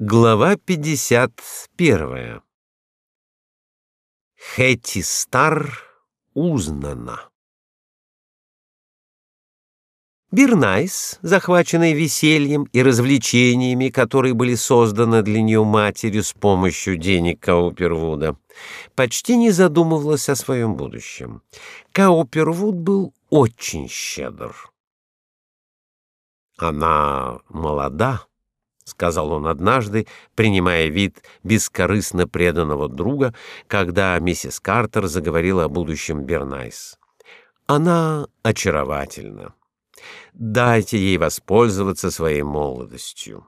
Глава 51. Хэти Стар узнана. Бирнайс, захваченный весельем и развлечениями, которые были созданы для нее матерью с помощью денег Каупервуда, почти не задумывалась о своем будущем. Каупервуд был очень щедр. Она молода, — сказал он однажды, принимая вид бескорыстно преданного друга, когда миссис Картер заговорила о будущем Бернайс. «Она очаровательна. Дайте ей воспользоваться своей молодостью.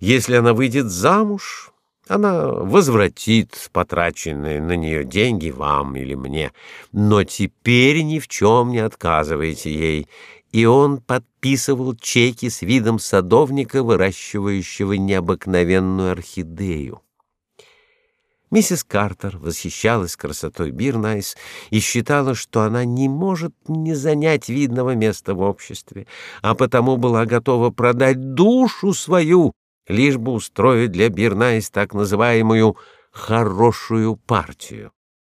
Если она выйдет замуж, она возвратит потраченные на нее деньги вам или мне, но теперь ни в чем не отказывайте ей и он подписывал чеки с видом садовника, выращивающего необыкновенную орхидею. Миссис Картер восхищалась красотой Бирнайс и считала, что она не может не занять видного места в обществе, а потому была готова продать душу свою, лишь бы устроить для Бирнайс так называемую «хорошую партию».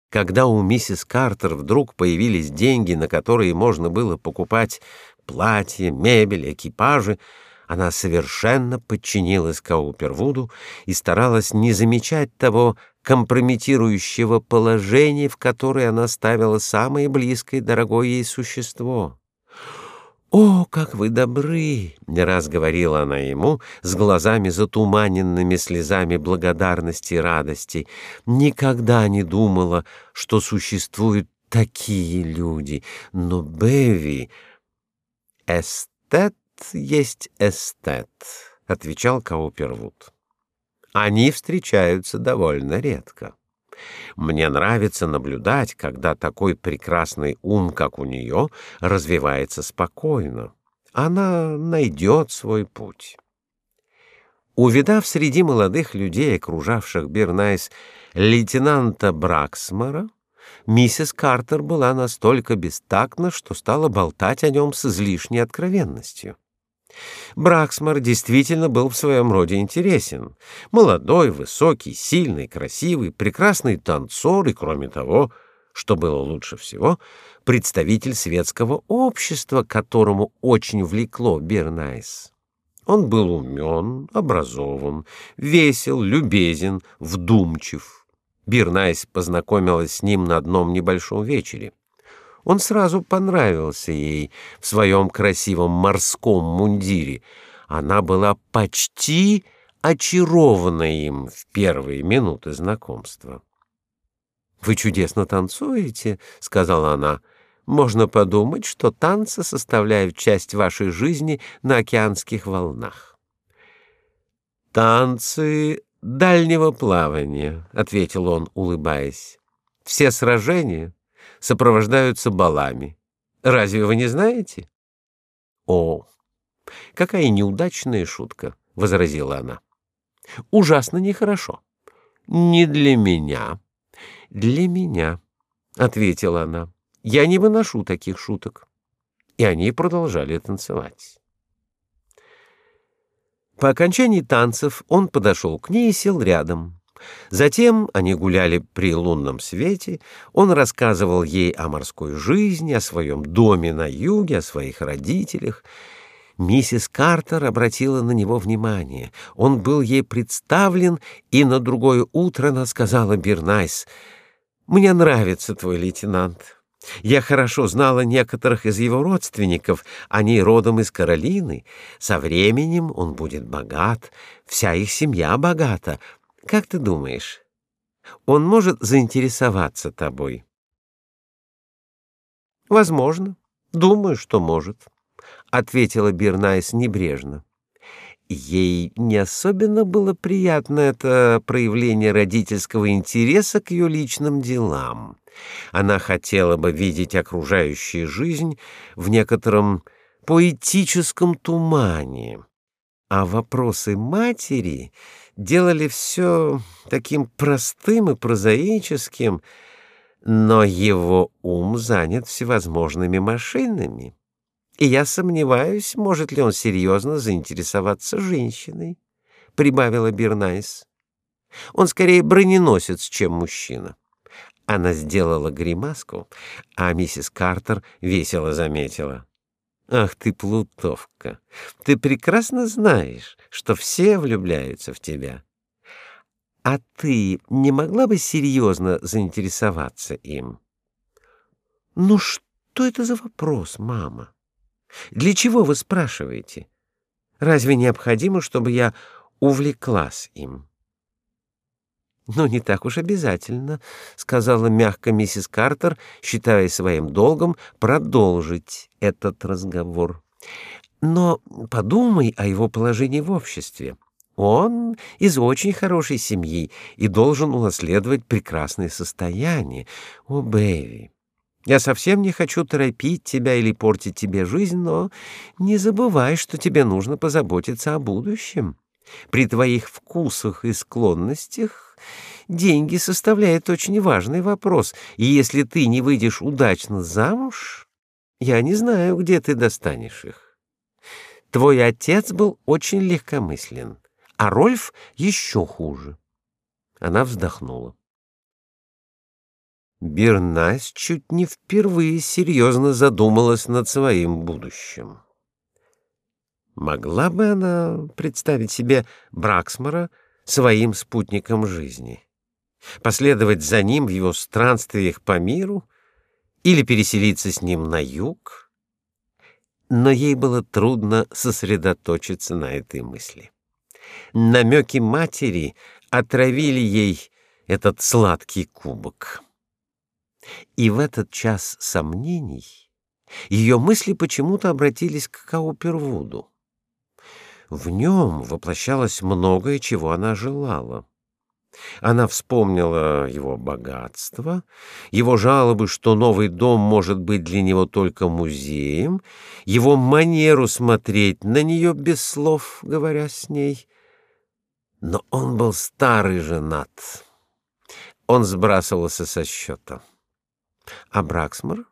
Когда у миссис Картер вдруг появились деньги, на которые можно было покупать платья, мебель, экипажи, она совершенно подчинилась Каупервуду и старалась не замечать того компрометирующего положения, в которое она ставила самое близкое дорогое ей существо. «О, как вы добры!» — не раз говорила она ему, с глазами затуманенными слезами благодарности и радости. Никогда не думала, что существуют такие люди. Но Беви... «Эстет есть эстет», — отвечал Каупервуд. «Они встречаются довольно редко». Мне нравится наблюдать, когда такой прекрасный ум, как у нее, развивается спокойно. Она найдет свой путь. Увидав среди молодых людей, окружавших Бернайс, лейтенанта Браксмара, миссис Картер была настолько бестактна, что стала болтать о нем с излишней откровенностью. Браксмар действительно был в своем роде интересен. Молодой, высокий, сильный, красивый, прекрасный танцор и, кроме того, что было лучше всего, представитель светского общества, которому очень влекло Бернайс. Он был умен, образован, весел, любезен, вдумчив. Бирнайс познакомилась с ним на одном небольшом вечере. Он сразу понравился ей в своем красивом морском мундире. Она была почти очарована им в первые минуты знакомства. «Вы чудесно танцуете», — сказала она. «Можно подумать, что танцы составляют часть вашей жизни на океанских волнах». «Танцы дальнего плавания», — ответил он, улыбаясь. «Все сражения сопровождаются балами. Разве вы не знаете? О, какая неудачная шутка, возразила она. Ужасно нехорошо. Не для меня. Для меня, ответила она. Я не выношу таких шуток. И они продолжали танцевать. По окончании танцев он подошел к ней и сел рядом. Затем они гуляли при лунном свете, он рассказывал ей о морской жизни, о своем доме на юге, о своих родителях. Миссис Картер обратила на него внимание. Он был ей представлен, и на другое утро она сказала Бирнайс, «Мне нравится твой лейтенант». Я хорошо знала некоторых из его родственников, они родом из Каролины. Со временем он будет богат, вся их семья богата, как ты думаешь, он может заинтересоваться тобой? Возможно. Думаю, что может, ответила Бирнайс небрежно. Ей не особенно было приятно это проявление родительского интереса к ее личным делам. Она хотела бы видеть окружающую жизнь в некотором поэтическом тумане, а вопросы матери делали все таким простым и прозаическим, но его ум занят всевозможными машинами. И я сомневаюсь, может ли он серьезно заинтересоваться женщиной. — прибавила Бирнайс. «Он скорее броненосец, чем мужчина». Она сделала гримаску, а миссис Картер весело заметила. «Ах ты, плутовка! Ты прекрасно знаешь, что все влюбляются в тебя. А ты не могла бы серьезно заинтересоваться им?» «Ну что это за вопрос, мама? Для чего вы спрашиваете? Разве необходимо, чтобы я увлеклась им?» «Ну, не так уж обязательно», — сказала мягко миссис Картер, считая своим долгом продолжить этот разговор. «Но подумай о его положении в обществе. Он из очень хорошей семьи и должен унаследовать прекрасное состояние. О, Бэви, я совсем не хочу торопить тебя или портить тебе жизнь, но не забывай, что тебе нужно позаботиться о будущем». При твоих вкусах и склонностях деньги составляют очень важный вопрос, и если ты не выйдешь удачно замуж, я не знаю, где ты достанешь их. Твой отец был очень легкомыслен, а Рольф еще хуже. Она вздохнула. Бернась чуть не впервые серьезно задумалась над своим будущим. Могла бы она представить себе Браксмора своим спутником жизни? Последовать за ним в его странствиях по миру или переселиться с ним на юг? Но ей было трудно сосредоточиться на этой мысли. Намеки матери отравили ей этот сладкий кубок. И в этот час сомнений ее мысли почему-то обратились к Каупервуду. В нем воплощалось многое, чего она желала. Она вспомнила его богатство, его жалобы, что новый дом может быть для него только музеем, его манеру смотреть на нее без слов, говоря с ней. Но он был старый женат. Он сбрасывался со счета. А Браксмор?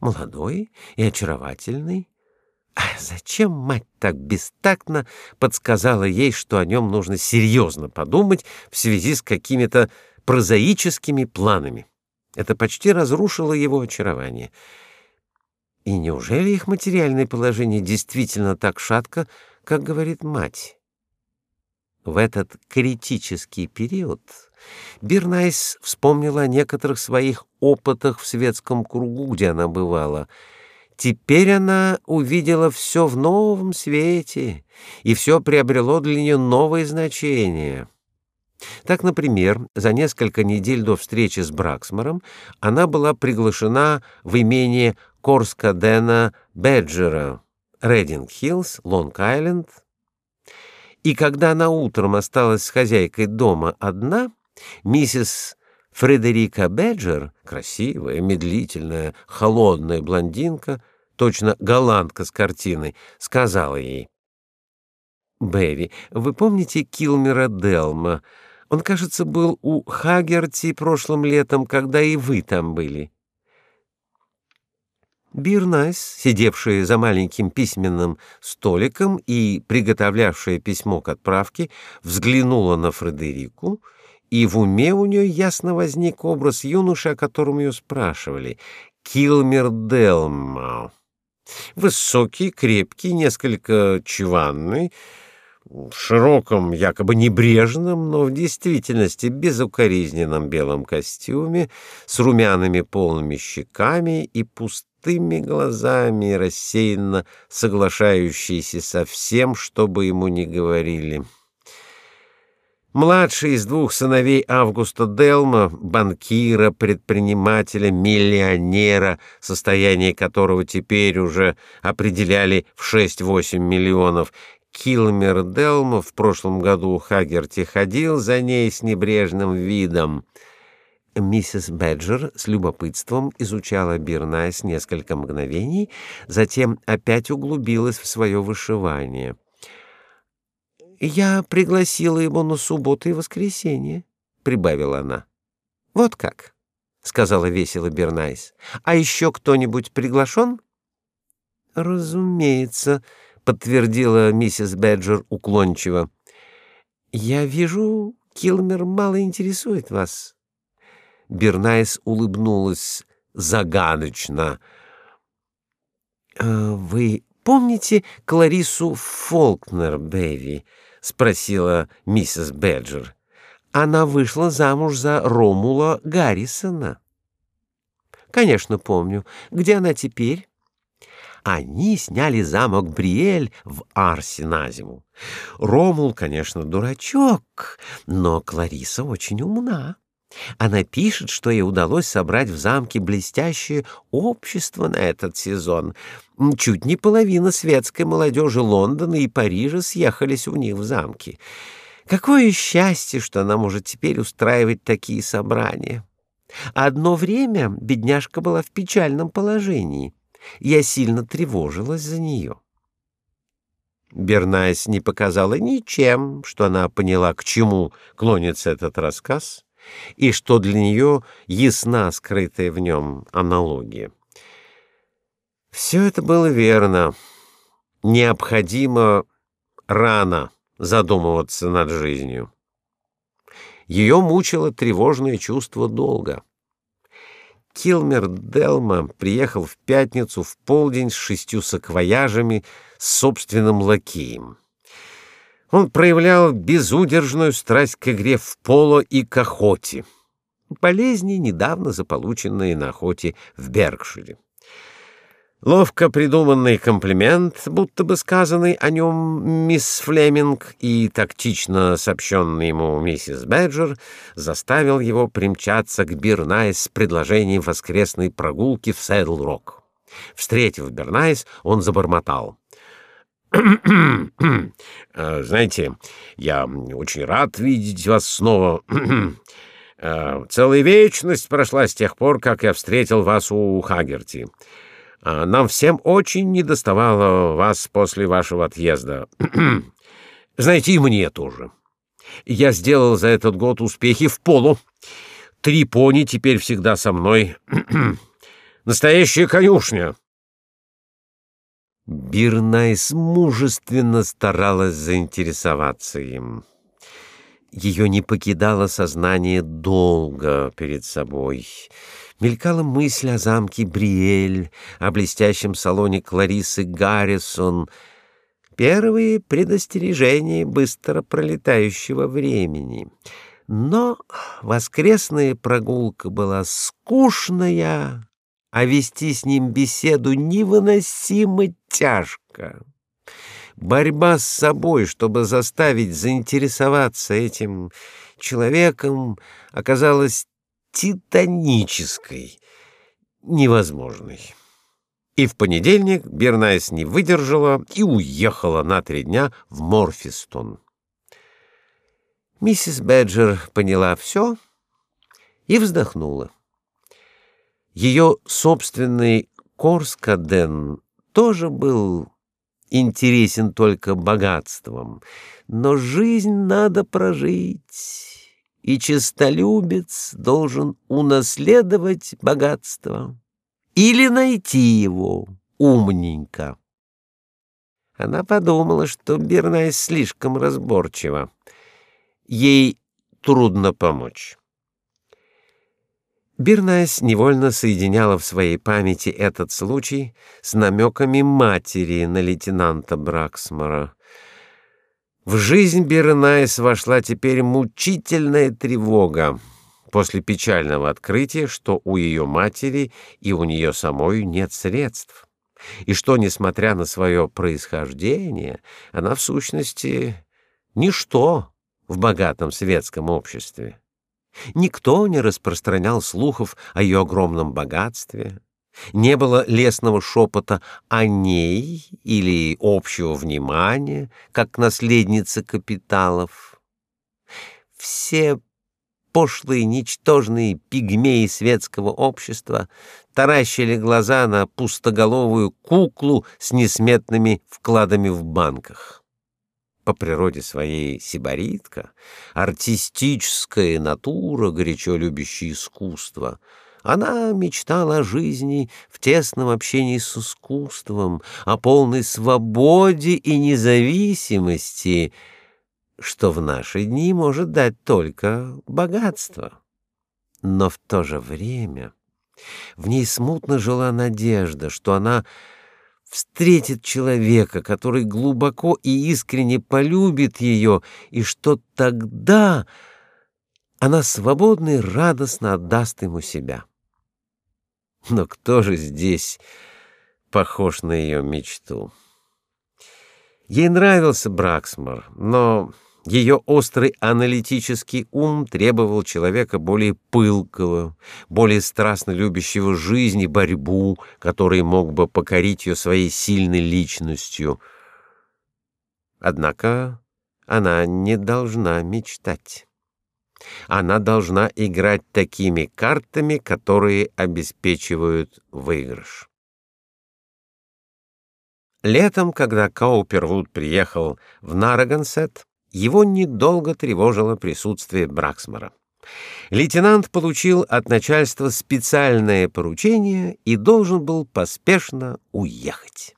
Молодой и очаровательный, а зачем мать так бестактно подсказала ей, что о нем нужно серьезно подумать в связи с какими-то прозаическими планами? Это почти разрушило его очарование. И неужели их материальное положение действительно так шатко, как говорит мать? В этот критический период Бирнайс вспомнила о некоторых своих опытах в светском кругу, где она бывала — Теперь она увидела все в новом свете, и все приобрело для нее новое значение. Так, например, за несколько недель до встречи с Браксмором она была приглашена в имение Корскадена Беджера, Рединг-Хиллз, Лонг-Айленд. И когда она утром осталась с хозяйкой дома одна, миссис Фредерика Беджер, красивая, медлительная, холодная блондинка, точно голландка с картины, сказала ей. «Бэви, вы помните Килмера Делма? Он, кажется, был у Хагерти прошлым летом, когда и вы там были». Бирнайс, сидевшая за маленьким письменным столиком и приготовлявшая письмо к отправке, взглянула на Фредерику, и в уме у нее ясно возник образ юноши, о котором ее спрашивали — Килмер Делма. Высокий, крепкий, несколько чванный, в широком, якобы небрежном, но в действительности безукоризненном белом костюме, с румяными полными щеками и пустыми глазами, рассеянно соглашающийся со всем, что бы ему ни говорили. Младший из двух сыновей Августа Делма, банкира, предпринимателя, миллионера, состояние которого теперь уже определяли в 6-8 миллионов, Килмер Делма в прошлом году у Хагерти ходил за ней с небрежным видом. Миссис Бэджер с любопытством изучала Бирнайс несколько мгновений, затем опять углубилась в свое вышивание. Я пригласила его на субботу и воскресенье, прибавила она. Вот как, сказала весело Бернайс. А еще кто-нибудь приглашен? Разумеется, подтвердила миссис Бэджер уклончиво. Я вижу, Килмер мало интересует вас. Бернайс улыбнулась загадочно. «Э, вы помните Кларису Фолкнер, Бэви? Спросила миссис Бэджер. Она вышла замуж за Ромула Гаррисона. Конечно, помню. Где она теперь? Они сняли замок Бриэль в Арсе на зиму. Ромул, конечно, дурачок, но Клариса очень умна. Она пишет, что ей удалось собрать в замке блестящее общество на этот сезон. Чуть не половина светской молодежи Лондона и Парижа съехались у них в замке. Какое счастье, что она может теперь устраивать такие собрания. Одно время бедняжка была в печальном положении. Я сильно тревожилась за нее. Бернайс не показала ничем, что она поняла, к чему клонится этот рассказ, и что для нее ясна скрытая в нем аналогия. Все это было верно. Необходимо рано задумываться над жизнью. Ее мучило тревожное чувство долга. Килмер Делма приехал в пятницу в полдень с шестью саквояжами с собственным лакеем. Он проявлял безудержную страсть к игре в поло и к охоте. Болезни, недавно заполученные на охоте в Беркшире. Ловко придуманный комплимент, будто бы сказанный о нем мисс Флеминг и тактично сообщенный ему миссис Бэджер, заставил его примчаться к Бирнайс с предложением воскресной прогулки в Сэдл-Рок. Встретив Бернайс, он забормотал. «Э, «Знаете, я очень рад видеть вас снова. Э, целая вечность прошла с тех пор, как я встретил вас у Хагерти». А нам всем очень недоставало вас после вашего отъезда. Знаете, и мне тоже. Я сделал за этот год успехи в полу. Три пони теперь всегда со мной. Настоящая конюшня. Бирнайс мужественно старалась заинтересоваться им. Ее не покидало сознание долго перед собой — Мелькала мысль о замке Бриэль, о блестящем салоне Кларисы Гаррисон. Первые предостережения быстро пролетающего времени. Но воскресная прогулка была скучная, а вести с ним беседу невыносимо тяжко. Борьба с собой, чтобы заставить заинтересоваться этим человеком, оказалась титанической, невозможной. И в понедельник Бернайс не выдержала и уехала на три дня в Морфистон. Миссис Бэджер поняла все и вздохнула. Ее собственный Корскаден тоже был интересен только богатством, но жизнь надо прожить и честолюбец должен унаследовать богатство или найти его умненько. Она подумала, что Бернайс слишком разборчива. Ей трудно помочь. Бернайс невольно соединяла в своей памяти этот случай с намеками матери на лейтенанта Браксмора — в жизнь Бернайс вошла теперь мучительная тревога после печального открытия, что у ее матери и у нее самой нет средств, и что, несмотря на свое происхождение, она в сущности ничто в богатом светском обществе. Никто не распространял слухов о ее огромном богатстве, не было лесного шепота о ней или общего внимания, как наследница капиталов. Все пошлые, ничтожные пигмеи светского общества таращили глаза на пустоголовую куклу с несметными вкладами в банках. По природе своей сибаритка, артистическая натура, горячо любящая искусство — она мечтала о жизни в тесном общении с искусством, о полной свободе и независимости, что в наши дни может дать только богатство. Но в то же время в ней смутно жила надежда, что она встретит человека, который глубоко и искренне полюбит ее, и что тогда она свободно и радостно отдаст ему себя. Но кто же здесь похож на ее мечту? Ей нравился Браксмор, но ее острый аналитический ум требовал человека более пылкого, более страстно любящего жизнь и борьбу, который мог бы покорить ее своей сильной личностью. Однако она не должна мечтать. Она должна играть такими картами, которые обеспечивают выигрыш. Летом, когда Каупервуд приехал в Нарагансет, его недолго тревожило присутствие Браксмора. Лейтенант получил от начальства специальное поручение и должен был поспешно уехать.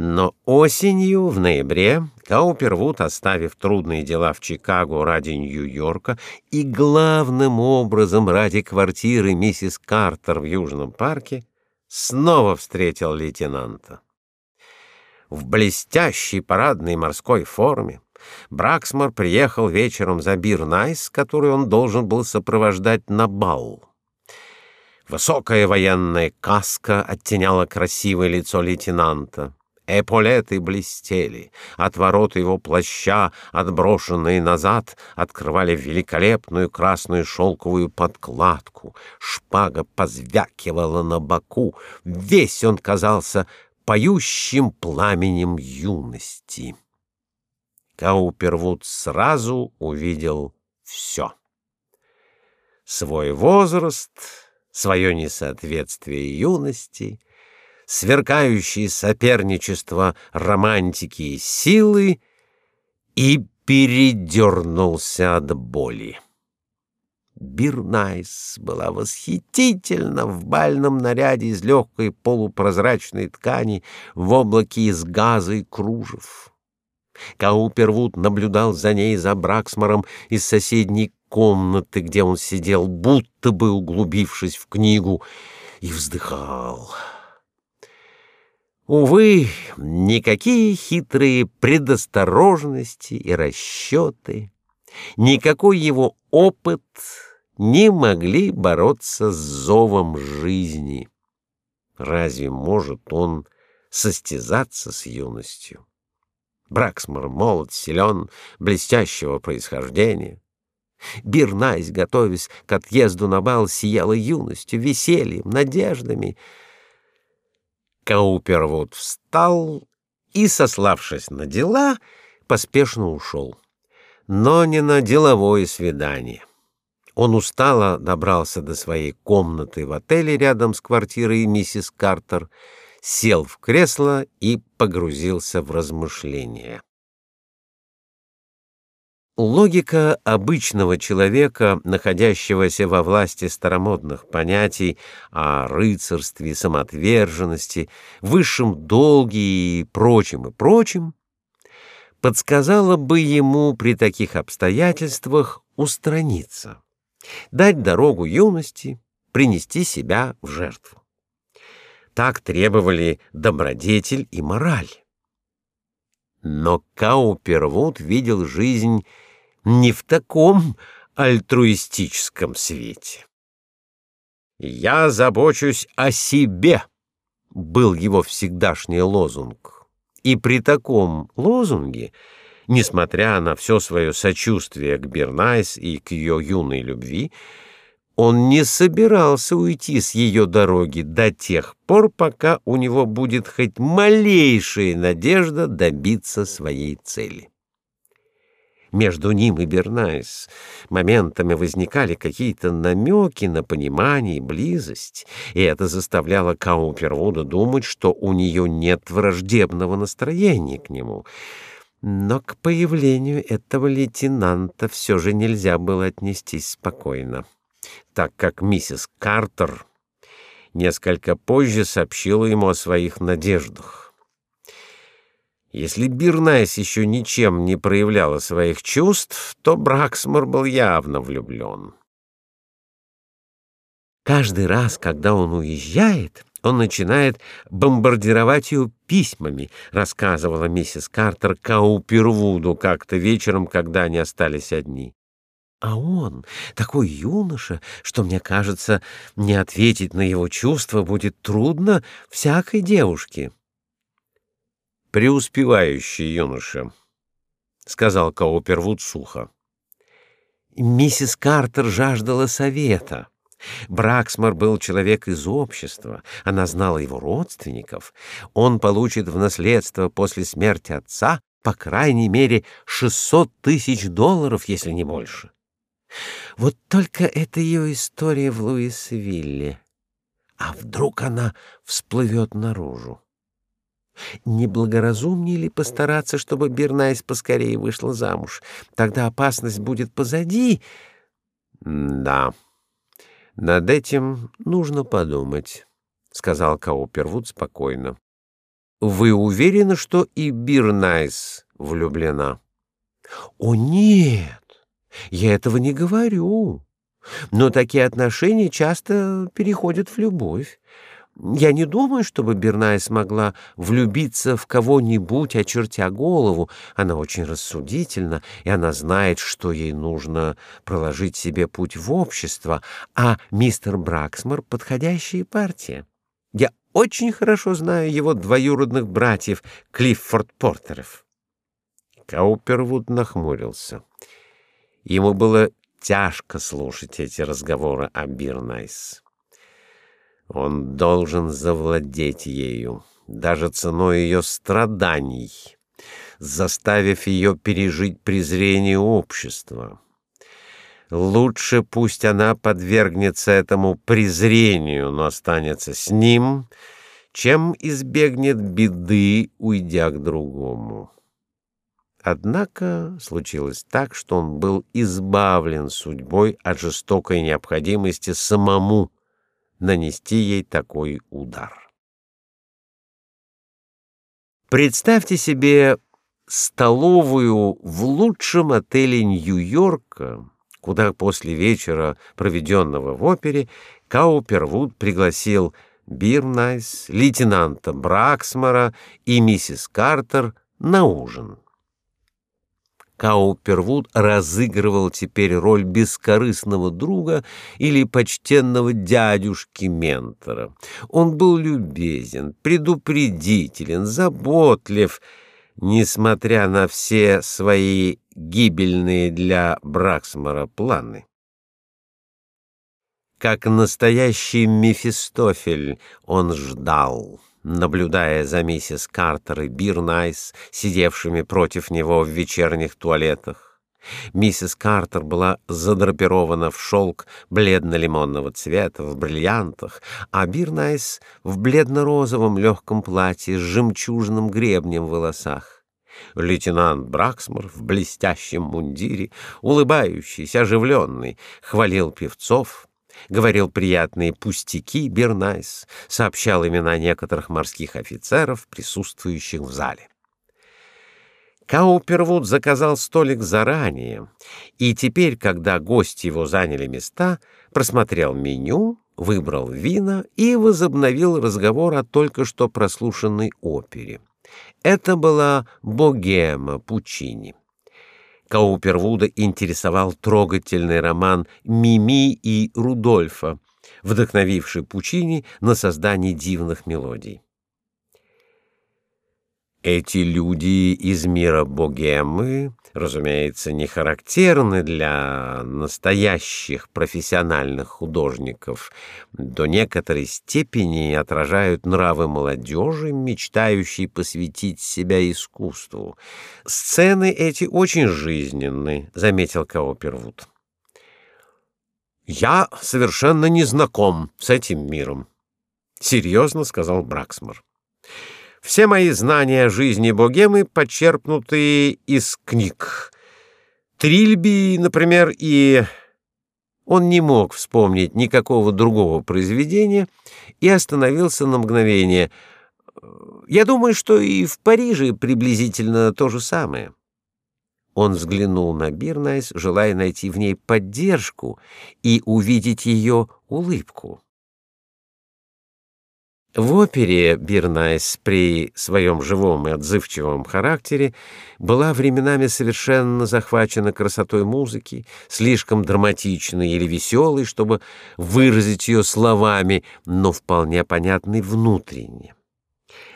Но осенью, в ноябре, Каупервуд, оставив трудные дела в Чикаго ради Нью-Йорка и главным образом ради квартиры миссис Картер в Южном парке, снова встретил лейтенанта. В блестящей парадной морской форме, Браксмор приехал вечером за Бирнайс, которую он должен был сопровождать на бал. Высокая военная каска оттеняла красивое лицо лейтенанта. Эполеты блестели, отвороты его плаща, отброшенные назад, открывали великолепную красную шелковую подкладку. Шпага позвякивала на боку. Весь он казался поющим пламенем юности. Каупервуд сразу увидел все. Свой возраст, свое несоответствие юности, сверкающее соперничество романтики и силы и передернулся от боли. Бирнайс была восхитительна в бальном наряде из легкой полупрозрачной ткани в облаке из газа и кружев. Каупервуд наблюдал за ней за Браксмором из соседней комнаты, где он сидел, будто бы углубившись в книгу, и вздыхал. Увы, никакие хитрые предосторожности и расчеты, никакой его опыт не могли бороться с зовом жизни. Разве может он состязаться с юностью? Браксмор молод, силен, блестящего происхождения. Бирнайс, готовясь к отъезду на бал, сияла юностью, весельем, надеждами. Каупервуд встал и, сославшись на дела, поспешно ушел. Но не на деловое свидание. Он устало добрался до своей комнаты в отеле рядом с квартирой миссис Картер сел в кресло и погрузился в размышления. Логика обычного человека, находящегося во власти старомодных понятий о рыцарстве, самоотверженности, высшем долге и прочем и прочем, подсказала бы ему при таких обстоятельствах устраниться, дать дорогу юности, принести себя в жертву. Так требовали добродетель и мораль. Но Каупервуд видел жизнь не в таком альтруистическом свете. «Я забочусь о себе», — был его всегдашний лозунг. И при таком лозунге, несмотря на все свое сочувствие к Бернайс и к ее юной любви, он не собирался уйти с ее дороги до тех пор, пока у него будет хоть малейшая надежда добиться своей цели. Между ним и Бернайс моментами возникали какие-то намеки на понимание и близость, и это заставляло Каупервуда думать, что у нее нет враждебного настроения к нему. Но к появлению этого лейтенанта все же нельзя было отнестись спокойно так как миссис Картер несколько позже сообщила ему о своих надеждах. Если Бирнайс еще ничем не проявляла своих чувств, то Браксмор был явно влюблен. Каждый раз, когда он уезжает, он начинает бомбардировать ее письмами, рассказывала миссис Картер Каупервуду как-то вечером, когда они остались одни. А он такой юноша, что, мне кажется, не ответить на его чувства будет трудно всякой девушке. «Преуспевающий юноша», — сказал Каупервуд сухо. Миссис Картер жаждала совета. Браксмар был человек из общества, она знала его родственников. Он получит в наследство после смерти отца по крайней мере шестьсот тысяч долларов, если не больше. Вот только это ее история в Луисвилле. А вдруг она всплывет наружу? Неблагоразумнее ли постараться, чтобы Бернайс поскорее вышла замуж? Тогда опасность будет позади. Да, над этим нужно подумать, — сказал Каупервуд спокойно. Вы уверены, что и Бирнайс влюблена? О, нет! Я этого не говорю. Но такие отношения часто переходят в любовь. Я не думаю, чтобы Берная смогла влюбиться в кого-нибудь, очертя голову. Она очень рассудительна, и она знает, что ей нужно проложить себе путь в общество, а мистер Браксмор — подходящая партия. Я очень хорошо знаю его двоюродных братьев Клиффорд Портеров. Каупервуд нахмурился. Ему было тяжко слушать эти разговоры о Бирнайс. Он должен завладеть ею, даже ценой ее страданий, заставив ее пережить презрение общества. Лучше пусть она подвергнется этому презрению, но останется с ним, чем избегнет беды, уйдя к другому. Однако случилось так, что он был избавлен судьбой от жестокой необходимости самому нанести ей такой удар. Представьте себе столовую в лучшем отеле Нью-Йорка, куда после вечера, проведенного в опере, Каупервуд пригласил Бирнайс, лейтенанта Браксмара и миссис Картер на ужин. Каупервуд разыгрывал теперь роль бескорыстного друга или почтенного дядюшки-ментора. Он был любезен, предупредителен, заботлив, несмотря на все свои гибельные для Браксмара планы. Как настоящий Мефистофель он ждал наблюдая за миссис Картер и Бирнайс, сидевшими против него в вечерних туалетах. Миссис Картер была задрапирована в шелк бледно-лимонного цвета, в бриллиантах, а Бирнайс в бледно-розовом легком платье с жемчужным гребнем в волосах. Лейтенант Браксмор в блестящем мундире, улыбающийся, оживленный, хвалил певцов, говорил приятные пустяки Бернайс, сообщал имена некоторых морских офицеров, присутствующих в зале. Каупервуд заказал столик заранее, и теперь, когда гости его заняли места, просмотрел меню, выбрал вина и возобновил разговор о только что прослушанной опере. Это была «Богема» Пучини. Каупервуда интересовал трогательный роман «Мими и Рудольфа», вдохновивший Пучини на создание дивных мелодий. Эти люди из мира богемы, разумеется, не характерны для настоящих профессиональных художников, до некоторой степени отражают нравы молодежи, мечтающей посвятить себя искусству. Сцены эти очень жизненны, заметил Каупервуд. Я совершенно не знаком с этим миром, серьезно сказал Браксмор. Все мои знания о жизни богемы почерпнуты из книг. Трильби, например, и... Он не мог вспомнить никакого другого произведения и остановился на мгновение. Я думаю, что и в Париже приблизительно то же самое. Он взглянул на Бирнайс, желая найти в ней поддержку и увидеть ее улыбку. В опере Бирнайс при своем живом и отзывчивом характере была временами совершенно захвачена красотой музыки, слишком драматичной или веселой, чтобы выразить ее словами, но вполне понятной внутренне.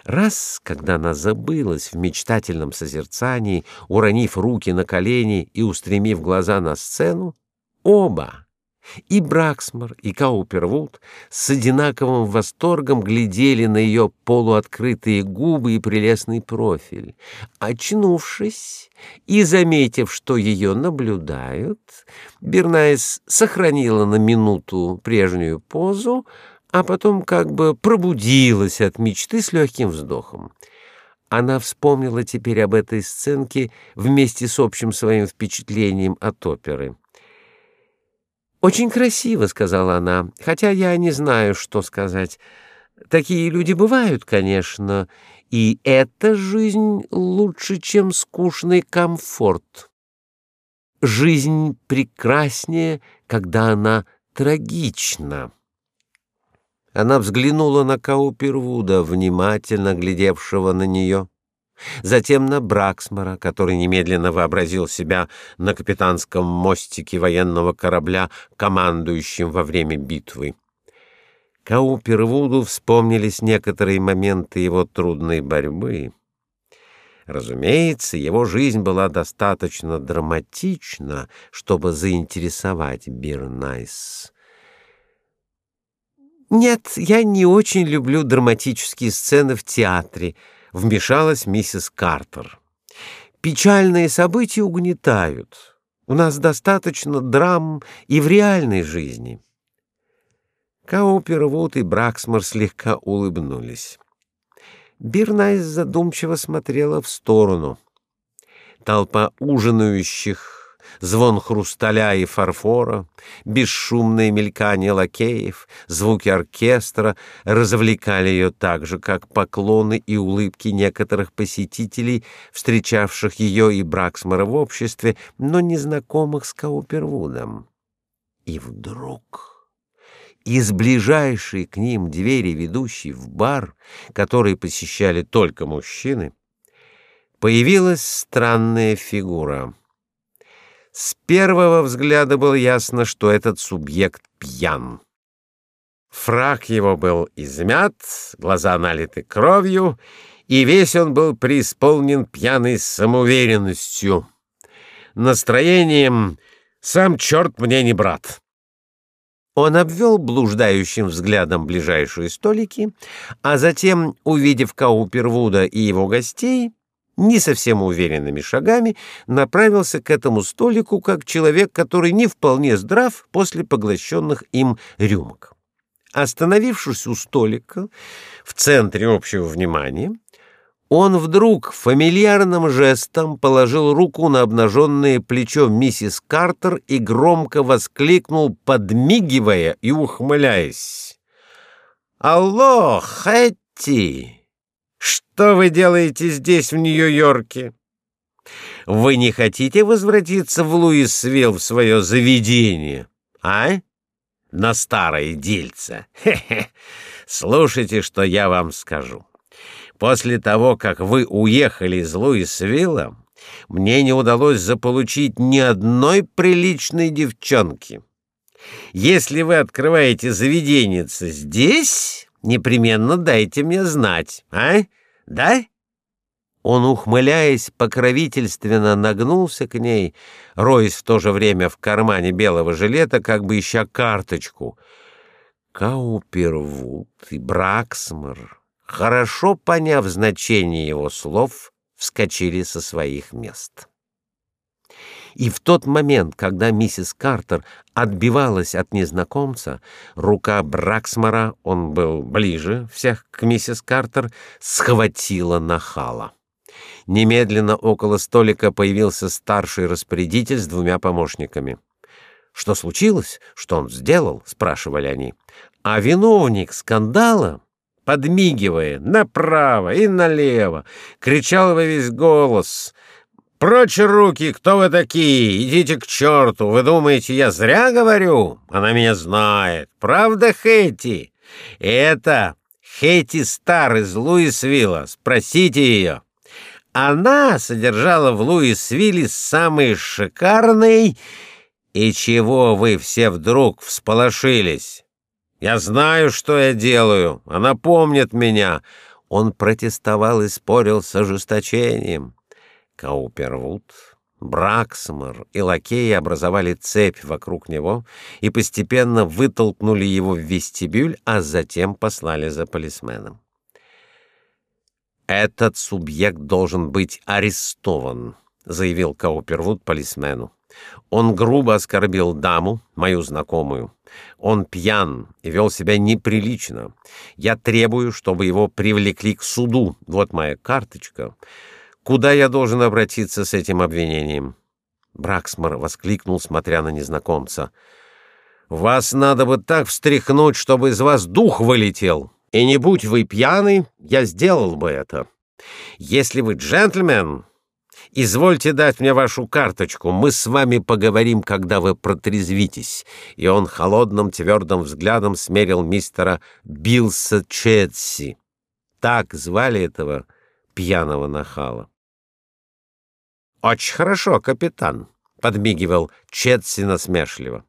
Раз, когда она забылась в мечтательном созерцании, уронив руки на колени и устремив глаза на сцену, оба и Браксмар, и Каупервуд с одинаковым восторгом глядели на ее полуоткрытые губы и прелестный профиль. Очнувшись и заметив, что ее наблюдают, Бернайс сохранила на минуту прежнюю позу, а потом как бы пробудилась от мечты с легким вздохом. Она вспомнила теперь об этой сценке вместе с общим своим впечатлением от оперы. «Очень красиво», — сказала она, — «хотя я не знаю, что сказать. Такие люди бывают, конечно, и эта жизнь лучше, чем скучный комфорт. Жизнь прекраснее, когда она трагична». Она взглянула на Каупервуда, внимательно глядевшего на нее затем на Браксмара, который немедленно вообразил себя на капитанском мостике военного корабля, командующим во время битвы. Каупервуду вспомнились некоторые моменты его трудной борьбы. Разумеется, его жизнь была достаточно драматична, чтобы заинтересовать Бирнайс. Нет, я не очень люблю драматические сцены в театре, вмешалась миссис Картер. Печальные события угнетают. У нас достаточно драм и в реальной жизни. Каупервуд и Браксмор слегка улыбнулись. Бирнайс задумчиво смотрела в сторону. Толпа ужинающих звон хрусталя и фарфора, бесшумное мелькание лакеев, звуки оркестра развлекали ее так же, как поклоны и улыбки некоторых посетителей, встречавших ее и Браксмара в обществе, но незнакомых с Каупервудом. И вдруг... Из ближайшей к ним двери, ведущей в бар, который посещали только мужчины, появилась странная фигура — с первого взгляда было ясно, что этот субъект пьян. Фрак его был измят, глаза налиты кровью, и весь он был преисполнен пьяной самоуверенностью. Настроением «сам черт мне не брат». Он обвел блуждающим взглядом ближайшие столики, а затем, увидев Каупервуда и его гостей, не совсем уверенными шагами направился к этому столику как человек, который не вполне здрав после поглощенных им рюмок. Остановившись у столика в центре общего внимания, он вдруг фамильярным жестом положил руку на обнаженное плечо миссис Картер и громко воскликнул, подмигивая и ухмыляясь. «Алло, Хэтти!» Что вы делаете здесь, в Нью-Йорке? Вы не хотите возвратиться в Луисвилл, в свое заведение, а? На старое дельце. Слушайте, что я вам скажу. После того, как вы уехали из Луисвилла, мне не удалось заполучить ни одной приличной девчонки. Если вы открываете заведение здесь, непременно дайте мне знать, а? Да? Он, ухмыляясь, покровительственно нагнулся к ней, роясь в то же время в кармане белого жилета, как бы ища карточку. Каупервуд и Браксмар, хорошо поняв значение его слов, вскочили со своих мест. И в тот момент, когда миссис Картер отбивалась от незнакомца, рука Браксмара, он был ближе всех к миссис Картер, схватила нахала. Немедленно около столика появился старший распорядитель с двумя помощниками. Что случилось? Что он сделал? спрашивали они. А виновник скандала подмигивая направо и налево, кричал во весь голос — «Прочь руки! Кто вы такие? Идите к черту! Вы думаете, я зря говорю? Она меня знает. Правда, Хэти? Это Хэти Стар из Луисвилла. Спросите ее. Она содержала в Луисвилле самый шикарный... И чего вы все вдруг всполошились? Я знаю, что я делаю. Она помнит меня». Он протестовал и спорил с ожесточением. Каупервуд, Браксмор и лакеи образовали цепь вокруг него и постепенно вытолкнули его в вестибюль, а затем послали за полисменом. «Этот субъект должен быть арестован», — заявил Каупервуд полисмену. «Он грубо оскорбил даму, мою знакомую. Он пьян и вел себя неприлично. Я требую, чтобы его привлекли к суду. Вот моя карточка». Куда я должен обратиться с этим обвинением? Браксмор воскликнул, смотря на незнакомца. Вас надо бы так встряхнуть, чтобы из вас дух вылетел. И не будь вы пьяны, я сделал бы это. Если вы джентльмен, извольте дать мне вашу карточку. Мы с вами поговорим, когда вы протрезвитесь. И он холодным твердым взглядом смерил мистера Билса Четси. Так звали этого пьяного нахала. «Очень хорошо, капитан», — подмигивал Четси насмешливо.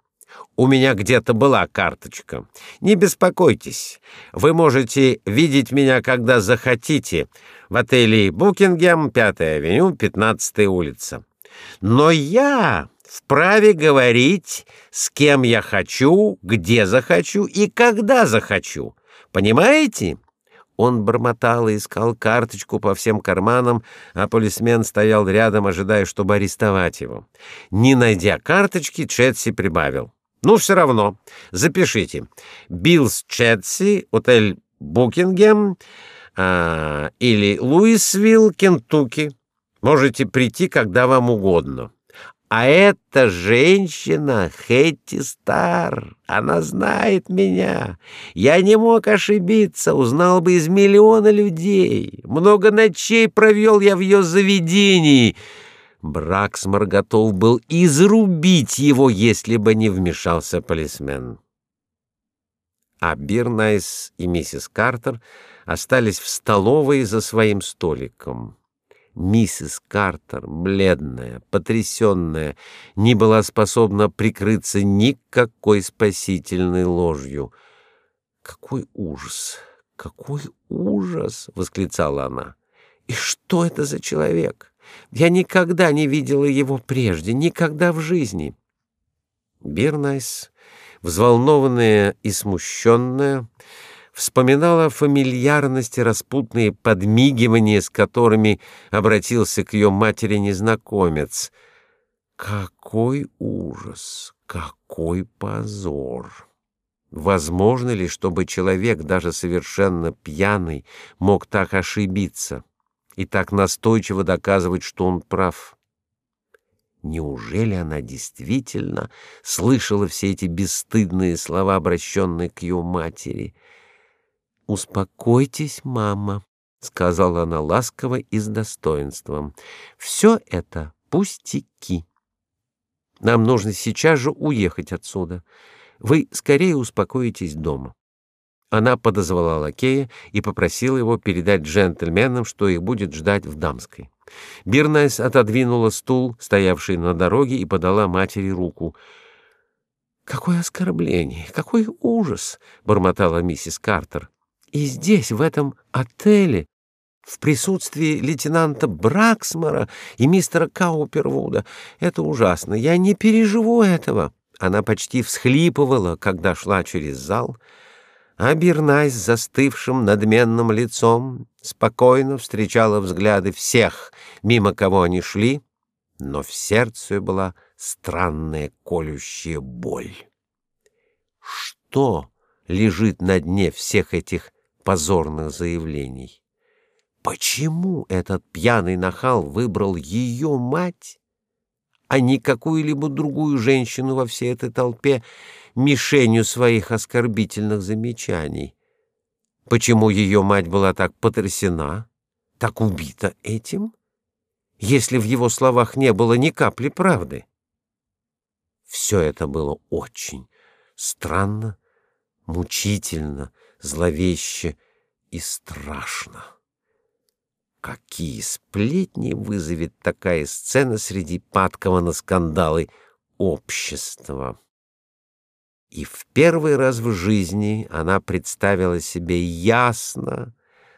«У меня где-то была карточка. Не беспокойтесь. Вы можете видеть меня, когда захотите, в отеле «Букингем», 5-я авеню, 15-я улица. Но я вправе говорить, с кем я хочу, где захочу и когда захочу. Понимаете?» Он бормотал и искал карточку по всем карманам, а полисмен стоял рядом, ожидая, чтобы арестовать его. Не найдя карточки, Четси прибавил. «Ну, все равно. Запишите. Биллс Четси, отель Букингем а, или Луисвилл, Кентукки. Можете прийти, когда вам угодно». А эта женщина Хэтти Стар, она знает меня. Я не мог ошибиться, узнал бы из миллиона людей. Много ночей провел я в ее заведении. Браксмор готов был изрубить его, если бы не вмешался полисмен. А Бирнайс и миссис Картер остались в столовой за своим столиком. Миссис Картер, бледная, потрясенная, не была способна прикрыться никакой спасительной ложью. «Какой ужас! Какой ужас!» — восклицала она. «И что это за человек? Я никогда не видела его прежде, никогда в жизни!» Бирнайс, взволнованная и смущенная, вспоминала фамильярности распутные подмигивания, с которыми обратился к ее матери незнакомец. Какой ужас, какой позор! Возможно ли, чтобы человек, даже совершенно пьяный, мог так ошибиться и так настойчиво доказывать, что он прав? Неужели она действительно слышала все эти бесстыдные слова, обращенные к ее матери — «Успокойтесь, мама», — сказала она ласково и с достоинством. «Все это пустяки. Нам нужно сейчас же уехать отсюда. Вы скорее успокоитесь дома». Она подозвала лакея и попросила его передать джентльменам, что их будет ждать в дамской. Бирнайс отодвинула стул, стоявший на дороге, и подала матери руку. «Какое оскорбление! Какой ужас!» — бормотала миссис Картер. И здесь, в этом отеле, в присутствии лейтенанта Браксмора и мистера Каупервуда. Это ужасно. Я не переживу этого. Она почти всхлипывала, когда шла через зал, а Бирнайс с застывшим надменным лицом спокойно встречала взгляды всех, мимо кого они шли, но в сердце была странная колющая боль. Что лежит на дне всех этих позорных заявлений. Почему этот пьяный нахал выбрал ее мать, а не какую-либо другую женщину во всей этой толпе мишенью своих оскорбительных замечаний? почему ее мать была так потрясена, так убита этим, если в его словах не было ни капли правды. Все это было очень странно, мучительно, зловеще и страшно. Какие сплетни вызовет такая сцена среди падкого на скандалы общества! И в первый раз в жизни она представила себе ясно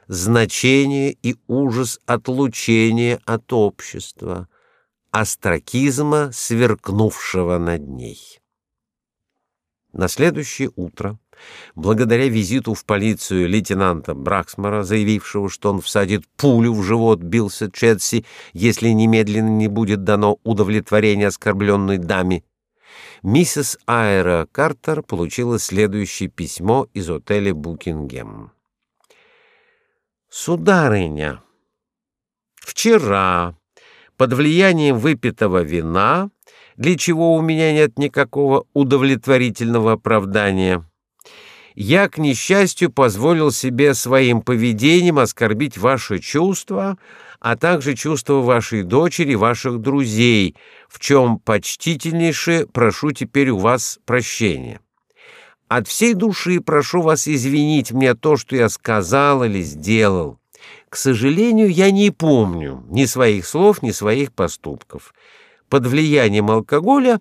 значение и ужас отлучения от общества, остракизма, сверкнувшего над ней. На следующее утро, благодаря визиту в полицию лейтенанта Браксмара, заявившего, что он всадит пулю в живот Билса Четси, если немедленно не будет дано удовлетворение оскорбленной даме, миссис Айра Картер получила следующее письмо из отеля Букингем. Сударыня, вчера под влиянием выпитого вина, для чего у меня нет никакого удовлетворительного оправдания, я, к несчастью, позволил себе своим поведением оскорбить ваши чувства, а также чувства вашей дочери ваших друзей, в чем почтительнейше прошу теперь у вас прощения. От всей души прошу вас извинить мне то, что я сказал или сделал. К сожалению, я не помню ни своих слов, ни своих поступков. Под влиянием алкоголя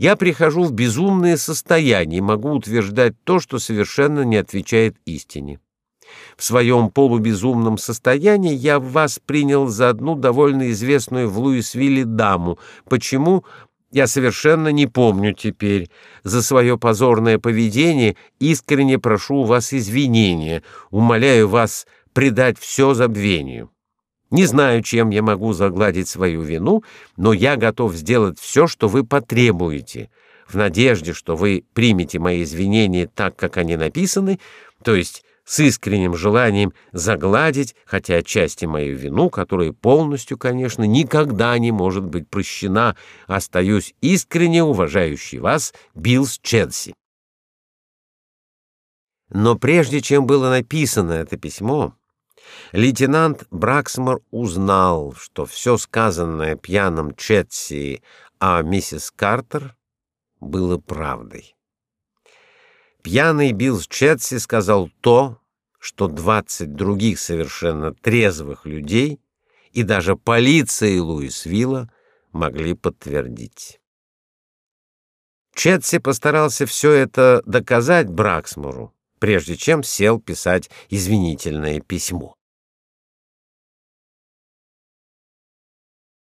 я прихожу в безумное состояние и могу утверждать то, что совершенно не отвечает истине. В своем полубезумном состоянии я вас принял за одну довольно известную в Луисвилле даму. Почему? Я совершенно не помню теперь. За свое позорное поведение искренне прошу у вас извинения, умоляю вас предать все забвению. Не знаю, чем я могу загладить свою вину, но я готов сделать все, что вы потребуете, в надежде, что вы примете мои извинения так, как они написаны, то есть с искренним желанием загладить хотя отчасти мою вину, которая полностью, конечно, никогда не может быть прощена, остаюсь искренне уважающий вас Биллс Четси. Но прежде чем было написано это письмо, лейтенант Браксмор узнал, что все сказанное пьяным Четси о миссис Картер было правдой. Пьяный Билл Четси сказал то, что двадцать других совершенно трезвых людей и даже полиция Луисвилла могли подтвердить. Четси постарался все это доказать Браксмору, прежде чем сел писать извинительное письмо.